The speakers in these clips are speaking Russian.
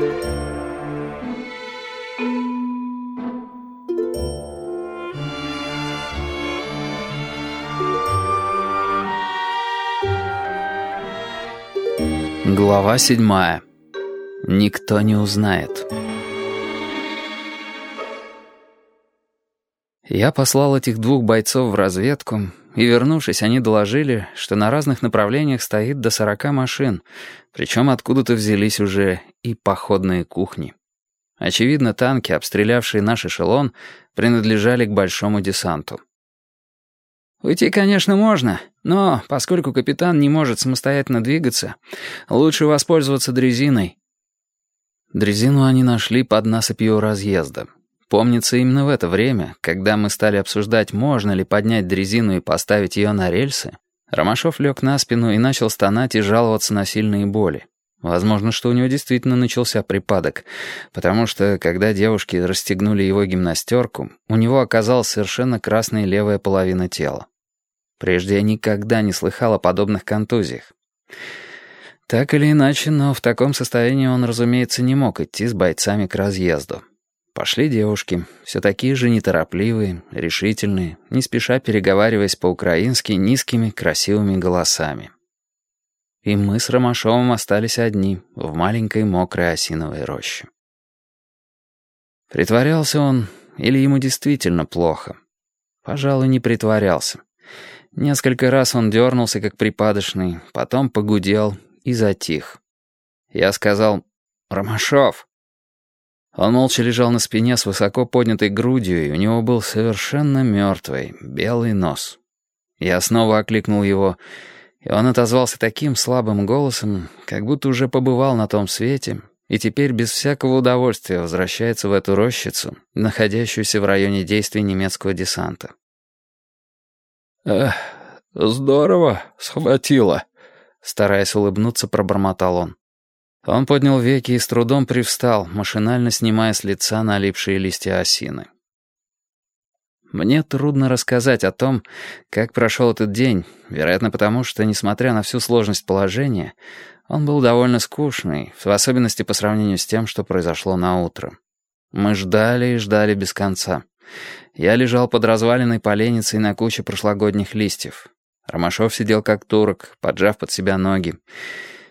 Глава седьмая. Никто не узнает. Я послал этих двух бойцов в разведку, и, вернувшись, они доложили, что на разных направлениях стоит до сорока машин, причем откуда-то взялись уже и походные кухни. Очевидно, танки, обстрелявшие наш эшелон, принадлежали к большому десанту. Уйти, конечно, можно, но поскольку капитан не может самостоятельно двигаться, лучше воспользоваться дрезиной. Дрезину они нашли под насыпью разъезда. Помнится, именно в это время, когда мы стали обсуждать, можно ли поднять дрезину и поставить ее на рельсы, Ромашов лег на спину и начал стонать и жаловаться на сильные боли. Возможно, что у него действительно начался припадок, потому что, когда девушки расстегнули его гимнастерку, у него оказалась совершенно красная левая половина тела. Прежде я никогда не слыхал о подобных контузиях. Так или иначе, но в таком состоянии он, разумеется, не мог идти с бойцами к разъезду. Пошли девушки, все такие же неторопливые, решительные, не спеша переговариваясь по-украински низкими красивыми голосами. И мы с Ромашовым остались одни в маленькой мокрой осиновой роще. Притворялся он, или ему действительно плохо? Пожалуй, не притворялся. Несколько раз он дернулся, как припадочный, потом погудел и затих. Я сказал «Ромашов». Он молча лежал на спине с высоко поднятой грудью, и у него был совершенно мертвый, белый нос. Я снова окликнул его, и он отозвался таким слабым голосом, как будто уже побывал на том свете, и теперь без всякого удовольствия возвращается в эту рощицу, находящуюся в районе действий немецкого десанта. «Эх, здорово, схватило», — стараясь улыбнуться, пробормотал он. Он поднял веки и с трудом привстал, машинально снимая с лица налипшие листья осины. Мне трудно рассказать о том, как прошел этот день, вероятно потому, что, несмотря на всю сложность положения, он был довольно скучный, в особенности по сравнению с тем, что произошло на утро. Мы ждали и ждали без конца. Я лежал под разваленной поленницей на куче прошлогодних листьев. Ромашов сидел как турок, поджав под себя ноги.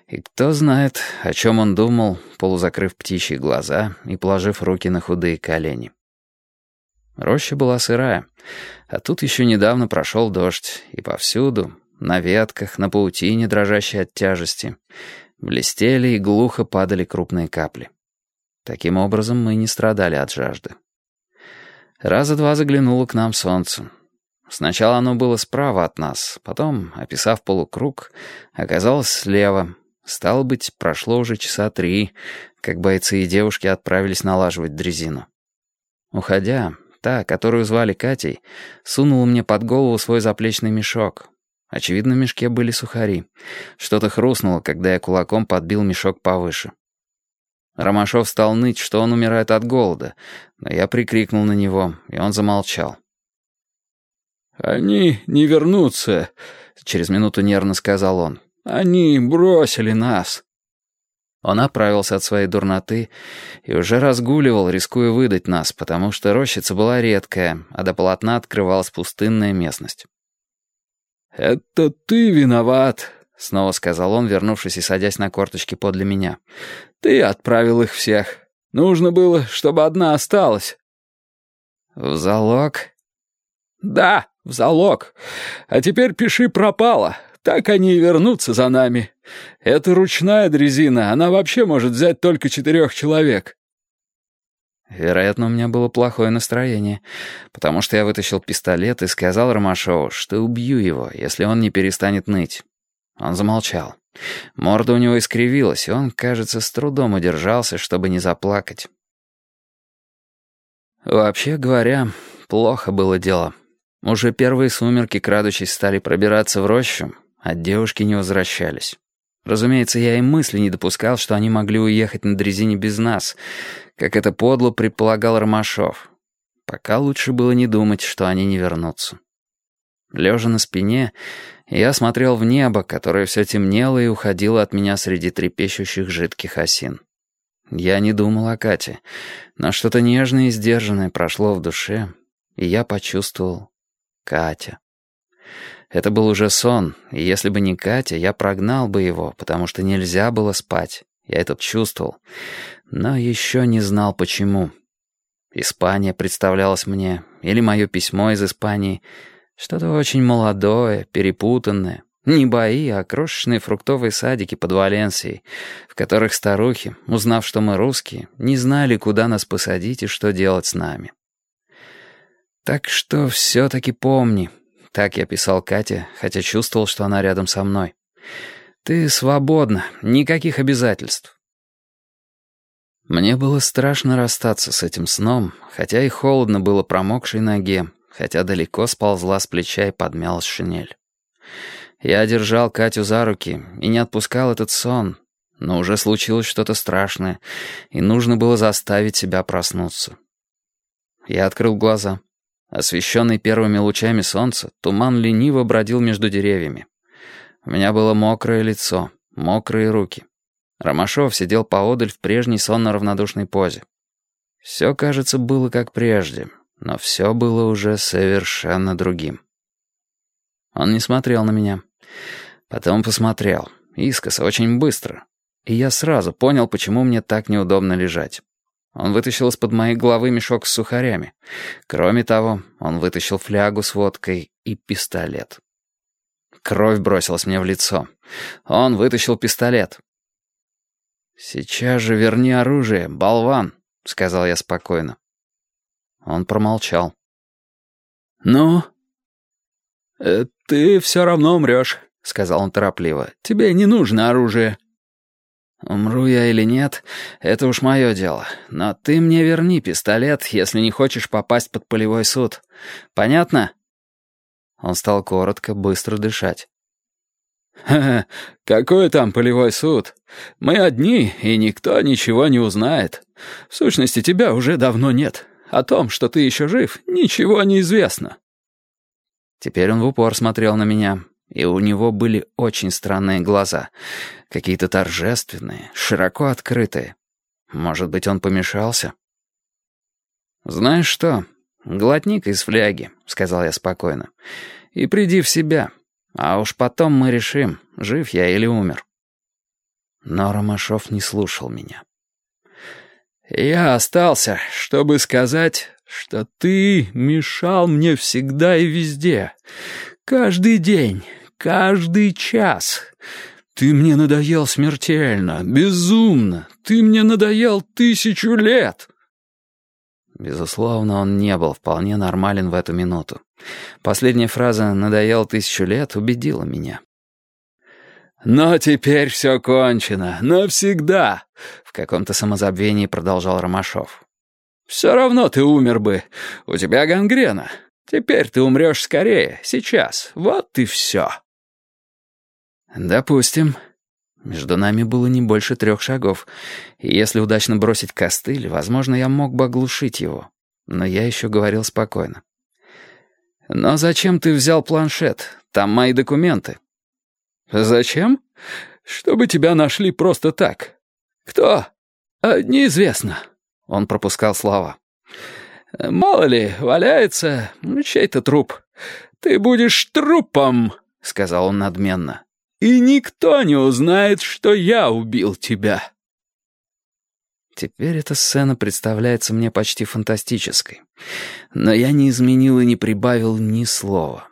И кто знает, о чем он думал, полузакрыв птичьи глаза и положив руки на худые колени. Роща была сырая, а тут еще недавно прошел дождь, и повсюду, на ветках, на паутине, дрожащей от тяжести, блестели и глухо падали крупные капли. Таким образом, мы не страдали от жажды. Раза два заглянуло к нам солнце. Сначала оно было справа от нас, потом, описав полукруг, оказалось слева. Стало быть, прошло уже часа три, как бойцы и девушки отправились налаживать дрезину. Уходя, та, которую звали Катей, сунула мне под голову свой заплечный мешок. Очевидно, в мешке были сухари. Что-то хрустнуло, когда я кулаком подбил мешок повыше. Ромашов стал ныть, что он умирает от голода, но я прикрикнул на него, и он замолчал. «Они не вернутся», — через минуту нервно сказал он. «Они бросили нас». Он оправился от своей дурноты и уже разгуливал, рискуя выдать нас, потому что рощица была редкая, а до полотна открывалась пустынная местность. «Это ты виноват», — снова сказал он, вернувшись и садясь на корточки подле меня. «Ты отправил их всех. Нужно было, чтобы одна осталась». «В залог?» «Да, в залог. А теперь пиши пропало. Так они и вернутся за нами. Это ручная дрезина, она вообще может взять только четырех человек». Вероятно, у меня было плохое настроение, потому что я вытащил пистолет и сказал Ромашову, что убью его, если он не перестанет ныть. Он замолчал. Морда у него искривилась, и он, кажется, с трудом удержался, чтобы не заплакать. Вообще говоря, плохо было дело. Уже первые сумерки, крадучись, стали пробираться в рощу, а девушки не возвращались. Разумеется, я и мысли не допускал, что они могли уехать на дрезине без нас, как это подло предполагал Ромашов. Пока лучше было не думать, что они не вернутся. Лежа на спине, я смотрел в небо, которое все темнело и уходило от меня среди трепещущих жидких осин. Я не думал о Кате, но что-то нежное и сдержанное прошло в душе, и я почувствовал Катя. Это был уже сон, и если бы не Катя, я прогнал бы его, потому что нельзя было спать. Я этот чувствовал, но еще не знал почему. Испания представлялась мне, или мое письмо из Испании, что-то очень молодое, перепутанное, не бои, а крошечные фруктовые садики под Валенсией, в которых старухи, узнав, что мы русские, не знали, куда нас посадить и что делать с нами. Так что все-таки помни. Так я писал Кате, хотя чувствовал, что она рядом со мной. Ты свободна, никаких обязательств. Мне было страшно расстаться с этим сном, хотя и холодно было промокшей ноге, хотя далеко сползла с плеча и подмялась шинель. Я держал Катю за руки и не отпускал этот сон, но уже случилось что-то страшное, и нужно было заставить себя проснуться. Я открыл глаза. Освещенный первыми лучами солнца, туман лениво бродил между деревьями. У меня было мокрое лицо, мокрые руки. Ромашов сидел поодаль в прежней сонно-равнодушной позе. Все, кажется, было как прежде, но все было уже совершенно другим. Он не смотрел на меня. Потом посмотрел. Искоса, очень быстро. И я сразу понял, почему мне так неудобно лежать. Он вытащил из-под моей головы мешок с сухарями. Кроме того, он вытащил флягу с водкой и пистолет. Кровь бросилась мне в лицо. Он вытащил пистолет. «Сейчас же верни оружие, болван», — сказал я спокойно. Он промолчал. «Ну?» «Э, «Ты все равно умрешь», — сказал он торопливо. «Тебе не нужно оружие». «Умру я или нет, это уж мое дело. Но ты мне верни пистолет, если не хочешь попасть под полевой суд. Понятно?» Он стал коротко, быстро дышать. «Ха-ха, какой там полевой суд? Мы одни, и никто ничего не узнает. В сущности, тебя уже давно нет. О том, что ты еще жив, ничего не известно». Теперь он в упор смотрел на меня, и у него были очень странные глаза, какие-то торжественные, широко открытые. Может быть, он помешался? «Знаешь что, глотни-ка из фляги», — сказал я спокойно, — «и приди в себя, а уж потом мы решим, жив я или умер». Но Ромашов не слушал меня. «Я остался, чтобы сказать, что ты мешал мне всегда и везде. Каждый день, каждый час. Ты мне надоел смертельно, безумно. Ты мне надоел тысячу лет». Безусловно, он не был вполне нормален в эту минуту. Последняя фраза «надоел тысячу лет» убедила меня. «Но теперь все кончено. Навсегда!» — в каком-то самозабвении продолжал Ромашов. «Все равно ты умер бы. У тебя гангрена. Теперь ты умрешь скорее, сейчас. Вот и все». «Допустим». Между нами было не больше трех шагов, и если удачно бросить костыль, возможно, я мог бы оглушить его. Но я еще говорил спокойно. «Но зачем ты взял планшет? Там мои документы». «Зачем? Чтобы тебя нашли просто так. Кто? А, неизвестно». Он пропускал слова. «Мало ли, валяется чей-то труп. Ты будешь трупом», — сказал он надменно. «И никто не узнает, что я убил тебя». Теперь эта сцена представляется мне почти фантастической. Но я не изменил и не прибавил ни слова.